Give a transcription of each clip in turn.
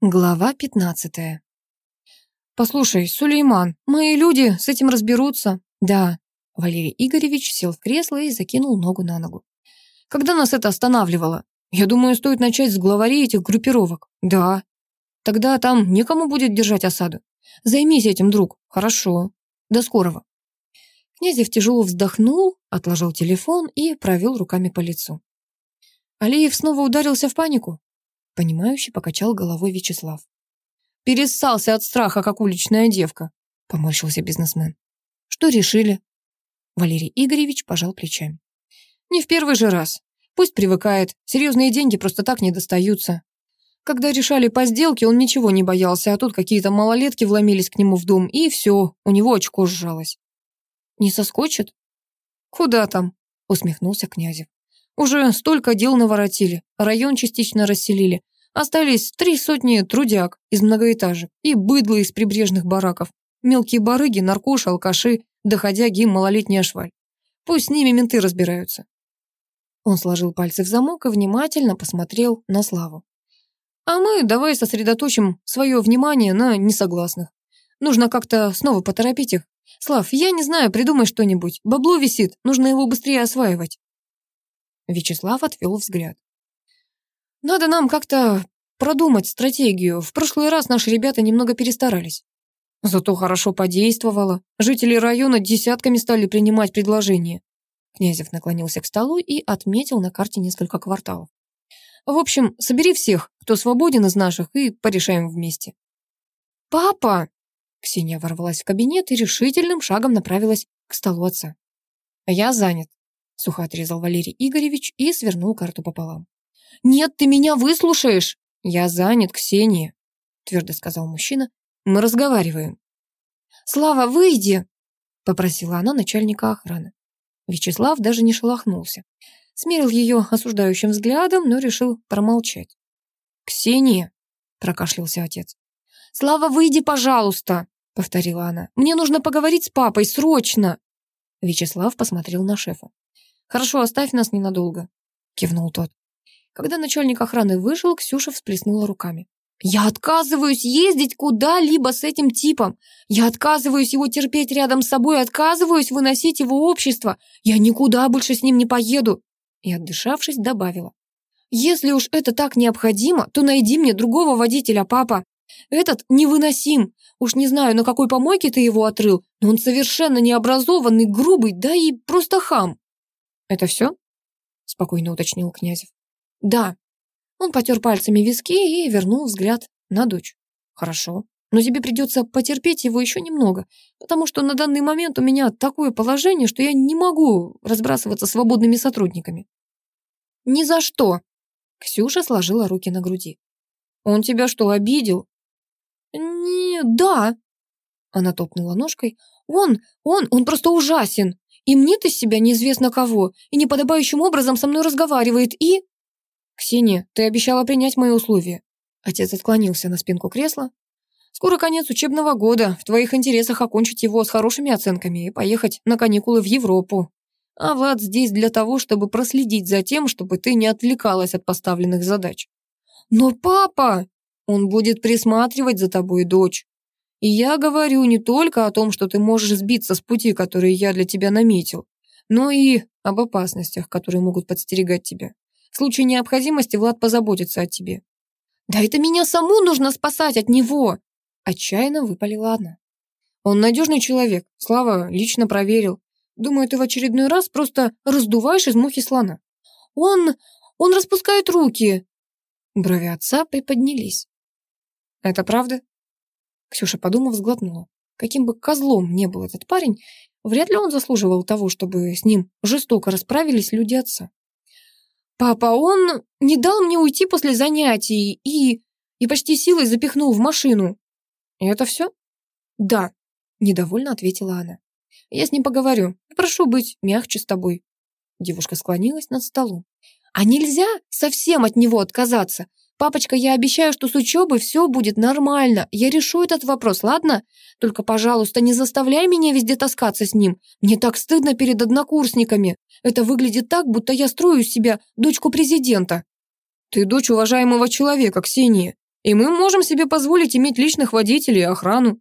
Глава 15. «Послушай, Сулейман, мои люди с этим разберутся». «Да». Валерий Игоревич сел в кресло и закинул ногу на ногу. «Когда нас это останавливало? Я думаю, стоит начать с главарей этих группировок». «Да». «Тогда там некому будет держать осаду. Займись этим, друг. Хорошо. До скорого». Князев тяжело вздохнул, отложил телефон и провел руками по лицу. Алиев снова ударился в панику. Понимающе покачал головой Вячеслав. «Перессался от страха, как уличная девка», — поморщился бизнесмен. «Что решили?» Валерий Игоревич пожал плечами. «Не в первый же раз. Пусть привыкает. Серьезные деньги просто так не достаются. Когда решали по сделке, он ничего не боялся, а тут какие-то малолетки вломились к нему в дом, и все, у него очко сжалось». «Не соскочит?» «Куда там?» — усмехнулся Князев. Уже столько дел наворотили, район частично расселили. Остались три сотни трудяг из многоэтажек и быдло из прибрежных бараков. Мелкие барыги, наркоши, алкаши, доходяги, малолетняя шваль. Пусть с ними менты разбираются. Он сложил пальцы в замок и внимательно посмотрел на Славу. А мы давай сосредоточим свое внимание на несогласных. Нужно как-то снова поторопить их. Слав, я не знаю, придумай что-нибудь. Бабло висит, нужно его быстрее осваивать. Вячеслав отвел взгляд. «Надо нам как-то продумать стратегию. В прошлый раз наши ребята немного перестарались. Зато хорошо подействовало. Жители района десятками стали принимать предложения. Князев наклонился к столу и отметил на карте несколько кварталов. В общем, собери всех, кто свободен из наших, и порешаем вместе. «Папа!» Ксения ворвалась в кабинет и решительным шагом направилась к столу отца. «Я занят», Сухо отрезал Валерий Игоревич и свернул карту пополам. «Нет, ты меня выслушаешь!» «Я занят, Ксения», — твердо сказал мужчина. «Мы разговариваем». «Слава, выйди!» — попросила она начальника охраны. Вячеслав даже не шелохнулся. Смерил ее осуждающим взглядом, но решил промолчать. «Ксения!» — прокашлялся отец. «Слава, выйди, пожалуйста!» — повторила она. «Мне нужно поговорить с папой, срочно!» Вячеслав посмотрел на шефа. «Хорошо, оставь нас ненадолго», — кивнул тот. Когда начальник охраны вышел, Ксюша всплеснула руками. «Я отказываюсь ездить куда-либо с этим типом. Я отказываюсь его терпеть рядом с собой, отказываюсь выносить его общество. Я никуда больше с ним не поеду». И, отдышавшись, добавила. «Если уж это так необходимо, то найди мне другого водителя, папа. Этот невыносим. Уж не знаю, на какой помойке ты его отрыл, но он совершенно необразованный, грубый, да и просто хам». «Это все?» — спокойно уточнил Князев. «Да». Он потер пальцами виски и вернул взгляд на дочь. «Хорошо, но тебе придется потерпеть его еще немного, потому что на данный момент у меня такое положение, что я не могу разбрасываться свободными сотрудниками». «Ни за что!» Ксюша сложила руки на груди. «Он тебя что, обидел?» «Не, да!» Она топнула ножкой. «Он, он, он просто ужасен! и мнит из себя неизвестно кого, и неподобающим образом со мной разговаривает, и...» «Ксения, ты обещала принять мои условия». Отец отклонился на спинку кресла. «Скоро конец учебного года. В твоих интересах окончить его с хорошими оценками и поехать на каникулы в Европу. А Влад здесь для того, чтобы проследить за тем, чтобы ты не отвлекалась от поставленных задач». «Но папа!» «Он будет присматривать за тобой, дочь. И я говорю не только о том, что ты можешь сбиться с пути, который я для тебя наметил, но и об опасностях, которые могут подстерегать тебя. В случае необходимости Влад позаботится о тебе. «Да это меня саму нужно спасать от него!» Отчаянно выпалила она. «Он надежный человек, Слава лично проверил. Думаю, ты в очередной раз просто раздуваешь из мухи слона. Он... он распускает руки!» Брови отца приподнялись. «Это правда?» Ксюша, подумав, сглотнула. Каким бы козлом не был этот парень, вряд ли он заслуживал того, чтобы с ним жестоко расправились люди отца. «Папа, он не дал мне уйти после занятий и... и почти силой запихнул в машину». «И это все?» «Да», — недовольно ответила она. «Я с ним поговорю. Прошу быть мягче с тобой». Девушка склонилась над столом. «А нельзя совсем от него отказаться? «Папочка, я обещаю, что с учебой все будет нормально. Я решу этот вопрос, ладно? Только, пожалуйста, не заставляй меня везде таскаться с ним. Мне так стыдно перед однокурсниками. Это выглядит так, будто я строю из себя дочку президента». «Ты дочь уважаемого человека, Ксения. И мы можем себе позволить иметь личных водителей и охрану.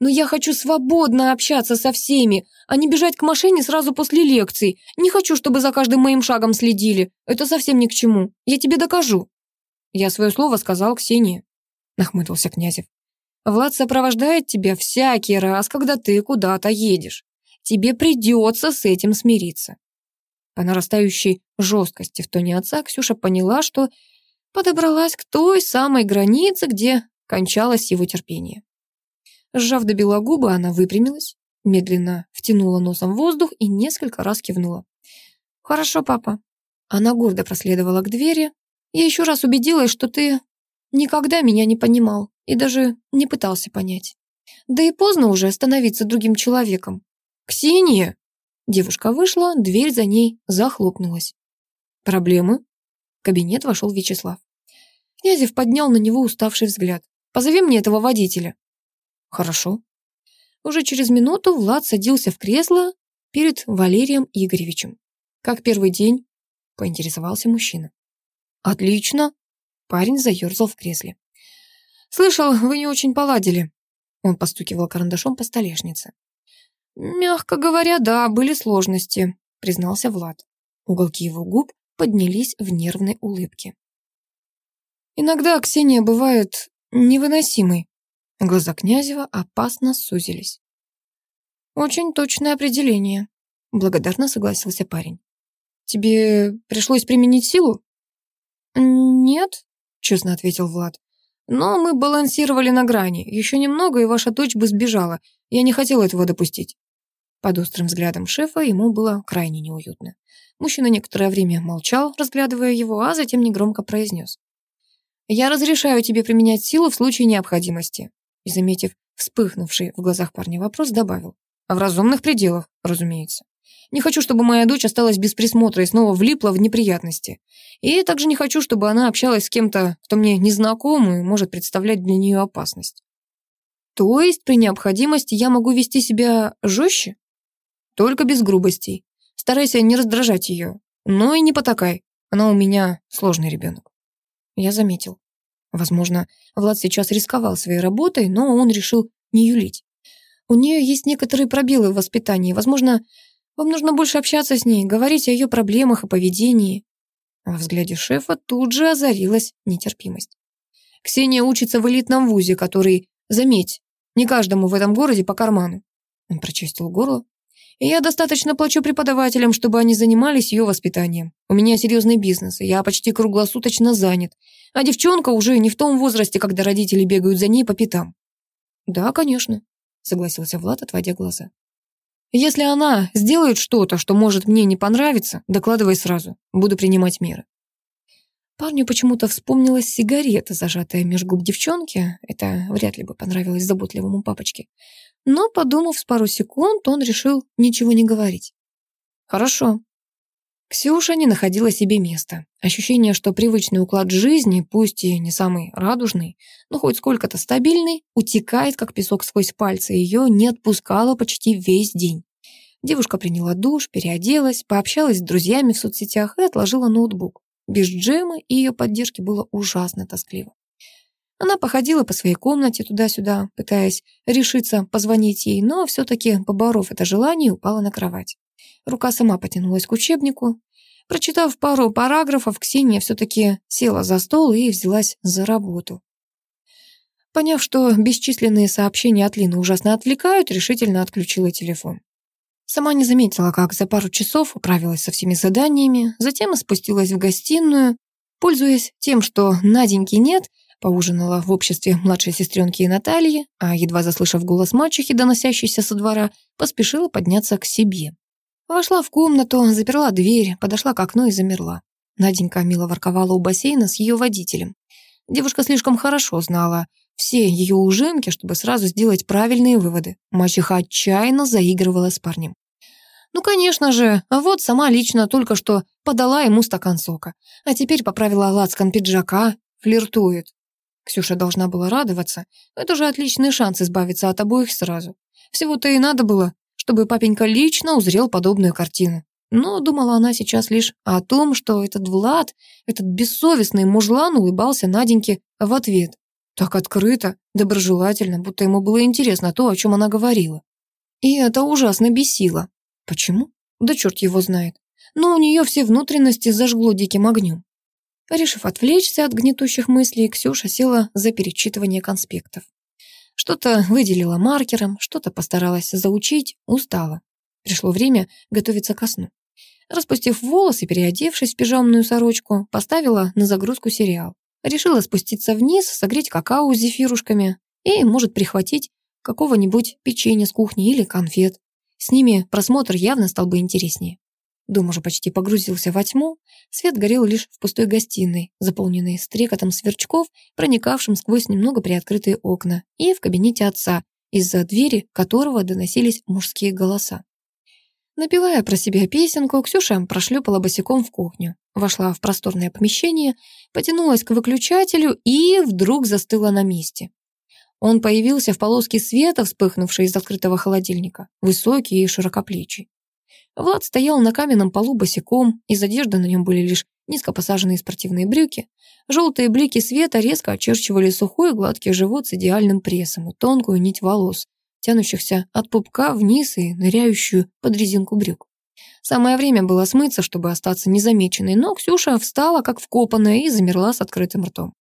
Но я хочу свободно общаться со всеми, а не бежать к машине сразу после лекций. Не хочу, чтобы за каждым моим шагом следили. Это совсем ни к чему. Я тебе докажу. Я свое слово сказал Ксении, нахмурился Князев. Влад сопровождает тебя всякий раз, когда ты куда-то едешь. Тебе придется с этим смириться. По нарастающей жесткости в тоне отца Ксюша поняла, что подобралась к той самой границе, где кончалось его терпение. Сжав до бела губы, она выпрямилась, медленно втянула носом воздух и несколько раз кивнула. «Хорошо, папа». Она гордо проследовала к двери. «Я еще раз убедилась, что ты никогда меня не понимал и даже не пытался понять. Да и поздно уже становиться другим человеком. «Ксения!» Девушка вышла, дверь за ней захлопнулась. «Проблемы?» В кабинет вошел Вячеслав. Князев поднял на него уставший взгляд. «Позови мне этого водителя». «Хорошо». Уже через минуту Влад садился в кресло перед Валерием Игоревичем. «Как первый день?» — поинтересовался мужчина. «Отлично!» — парень заерзал в кресле. «Слышал, вы не очень поладили». Он постукивал карандашом по столешнице. «Мягко говоря, да, были сложности», — признался Влад. Уголки его губ поднялись в нервной улыбке. «Иногда Ксения бывает невыносимой». Глаза Князева опасно сузились. «Очень точное определение», — благодарно согласился парень. «Тебе пришлось применить силу?» «Нет», — честно ответил Влад. «Но мы балансировали на грани. Еще немного, и ваша дочь бы сбежала. Я не хотел этого допустить». Под острым взглядом шефа ему было крайне неуютно. Мужчина некоторое время молчал, разглядывая его, а затем негромко произнес. «Я разрешаю тебе применять силу в случае необходимости». И, заметив вспыхнувший в глазах парня вопрос, добавил. «В разумных пределах, разумеется. Не хочу, чтобы моя дочь осталась без присмотра и снова влипла в неприятности. И также не хочу, чтобы она общалась с кем-то, кто мне незнаком и может представлять для нее опасность». «То есть при необходимости я могу вести себя жестче?» Только без грубостей. Старайся не раздражать ее. Но и не потакай. Она у меня сложный ребенок. Я заметил. Возможно, Влад сейчас рисковал своей работой, но он решил не юлить. У нее есть некоторые пробелы в воспитании. Возможно, вам нужно больше общаться с ней, говорить о ее проблемах и поведении. Во взгляде шефа тут же озарилась нетерпимость. Ксения учится в элитном вузе, который, заметь, не каждому в этом городе по карману. Он прочистил горло. И я достаточно плачу преподавателям, чтобы они занимались ее воспитанием. У меня серьезный бизнес, и я почти круглосуточно занят. А девчонка уже не в том возрасте, когда родители бегают за ней по пятам. Да, конечно, согласился Влад, отводя глаза. Если она сделает что-то, что может мне не понравиться, докладывай сразу. Буду принимать меры. Парню почему-то вспомнилась сигарета, зажатая меж губ девчонки. Это вряд ли бы понравилось заботливому папочке. Но, подумав с пару секунд, он решил ничего не говорить. «Хорошо». Ксюша не находила себе места. Ощущение, что привычный уклад жизни, пусть и не самый радужный, но хоть сколько-то стабильный, утекает, как песок сквозь пальцы, ее не отпускало почти весь день. Девушка приняла душ, переоделась, пообщалась с друзьями в соцсетях и отложила ноутбук. Без Джема и ее поддержки было ужасно тоскливо. Она походила по своей комнате туда-сюда, пытаясь решиться позвонить ей, но все-таки, поборов это желание, упала на кровать. Рука сама потянулась к учебнику. Прочитав пару параграфов, Ксения все-таки села за стол и взялась за работу. Поняв, что бесчисленные сообщения от Лины ужасно отвлекают, решительно отключила телефон. Сама не заметила, как за пару часов управилась со всеми заданиями, затем спустилась в гостиную. Пользуясь тем, что Наденьки нет, Поужинала в обществе младшей сестренки Натальи, а, едва заслышав голос мачехи, доносящийся со двора, поспешила подняться к себе. Вошла в комнату, заперла дверь, подошла к окну и замерла. Наденька мило ворковала у бассейна с ее водителем. Девушка слишком хорошо знала все ее ужинки, чтобы сразу сделать правильные выводы. Мачеха отчаянно заигрывала с парнем. Ну, конечно же, а вот сама лично только что подала ему стакан сока, а теперь поправила лацкан пиджака, флиртует. Ксюша должна была радоваться. Это же отличный шанс избавиться от обоих сразу. Всего-то и надо было, чтобы папенька лично узрел подобную картину. Но думала она сейчас лишь о том, что этот Влад, этот бессовестный мужлан улыбался Наденьке в ответ. Так открыто, доброжелательно, будто ему было интересно то, о чем она говорила. И это ужасно бесило. Почему? Да черт его знает. Но у нее все внутренности зажгло диким огнем. Решив отвлечься от гнетущих мыслей, Ксюша села за перечитывание конспектов. Что-то выделила маркером, что-то постаралась заучить, устала. Пришло время готовиться ко сну. Распустив волосы, переодевшись в пижамную сорочку, поставила на загрузку сериал. Решила спуститься вниз, согреть какао с зефирушками и, может, прихватить какого-нибудь печенья с кухни или конфет. С ними просмотр явно стал бы интереснее. Дом уже почти погрузился во тьму, свет горел лишь в пустой гостиной, заполненной стрекотом сверчков, проникавшим сквозь немного приоткрытые окна, и в кабинете отца, из-за двери которого доносились мужские голоса. Напевая про себя песенку, Ксюша прошлепала босиком в кухню, вошла в просторное помещение, потянулась к выключателю и вдруг застыла на месте. Он появился в полоске света, вспыхнувшей из открытого холодильника, высокий и широкоплечий. Влад стоял на каменном полу босиком, из одежды на нем были лишь низко посаженные спортивные брюки. Желтые блики света резко очерчивали сухой гладкий живот с идеальным прессом и тонкую нить волос, тянущихся от пупка вниз и ныряющую под резинку брюк. Самое время было смыться, чтобы остаться незамеченной, но Ксюша встала, как вкопанная, и замерла с открытым ртом.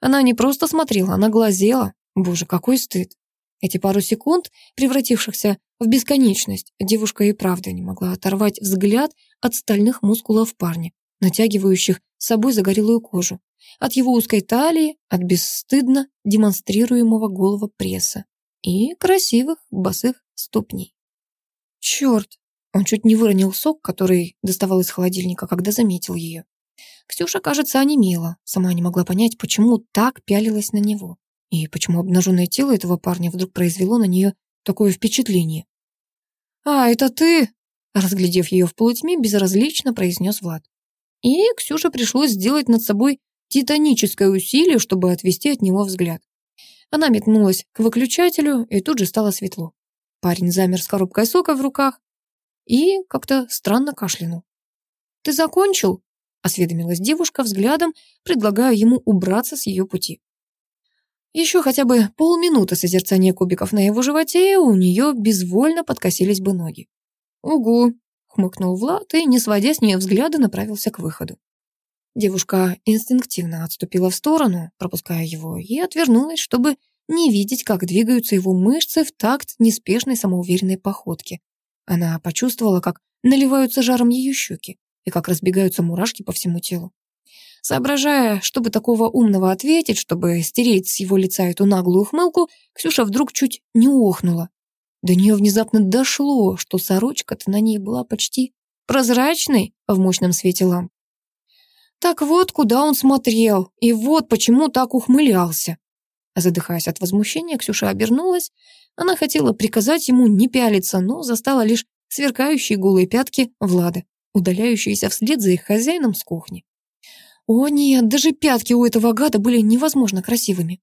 Она не просто смотрела, она глазела. Боже, какой стыд. Эти пару секунд, превратившихся в бесконечность, девушка и правда не могла оторвать взгляд от стальных мускулов парня, натягивающих с собой загорелую кожу, от его узкой талии, от бесстыдно демонстрируемого голого пресса и красивых босых ступней. Черт! Он чуть не выронил сок, который доставал из холодильника, когда заметил ее. Ксюша, кажется, онемела, сама не могла понять, почему так пялилась на него. И почему обнаженное тело этого парня вдруг произвело на нее такое впечатление? «А, это ты?» Разглядев ее в полутьме, безразлично произнес Влад. И Ксюше пришлось сделать над собой титаническое усилие, чтобы отвести от него взгляд. Она метнулась к выключателю, и тут же стало светло. Парень замер с коробкой сока в руках и как-то странно кашлянул. «Ты закончил?» — осведомилась девушка взглядом, предлагая ему убраться с ее пути. Еще хотя бы полминуты созерцания кубиков на его животе, у нее безвольно подкосились бы ноги. «Угу», — хмыкнул Влад и, не сводя с нее взгляда, направился к выходу. Девушка инстинктивно отступила в сторону, пропуская его, и отвернулась, чтобы не видеть, как двигаются его мышцы в такт неспешной самоуверенной походки. Она почувствовала, как наливаются жаром ее щеки и как разбегаются мурашки по всему телу. Соображая, чтобы такого умного ответить, чтобы стереть с его лица эту наглую ухмылку, Ксюша вдруг чуть не охнула. До нее внезапно дошло, что сорочка-то на ней была почти прозрачной в мощном свете ламп. Так вот, куда он смотрел, и вот почему так ухмылялся. Задыхаясь от возмущения, Ксюша обернулась. Она хотела приказать ему не пялиться, но застала лишь сверкающие голые пятки Влада, удаляющиеся вслед за их хозяином с кухни. О нет, даже пятки у этого гада были невозможно красивыми.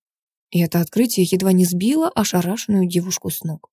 И это открытие едва не сбило ошарашенную девушку с ног.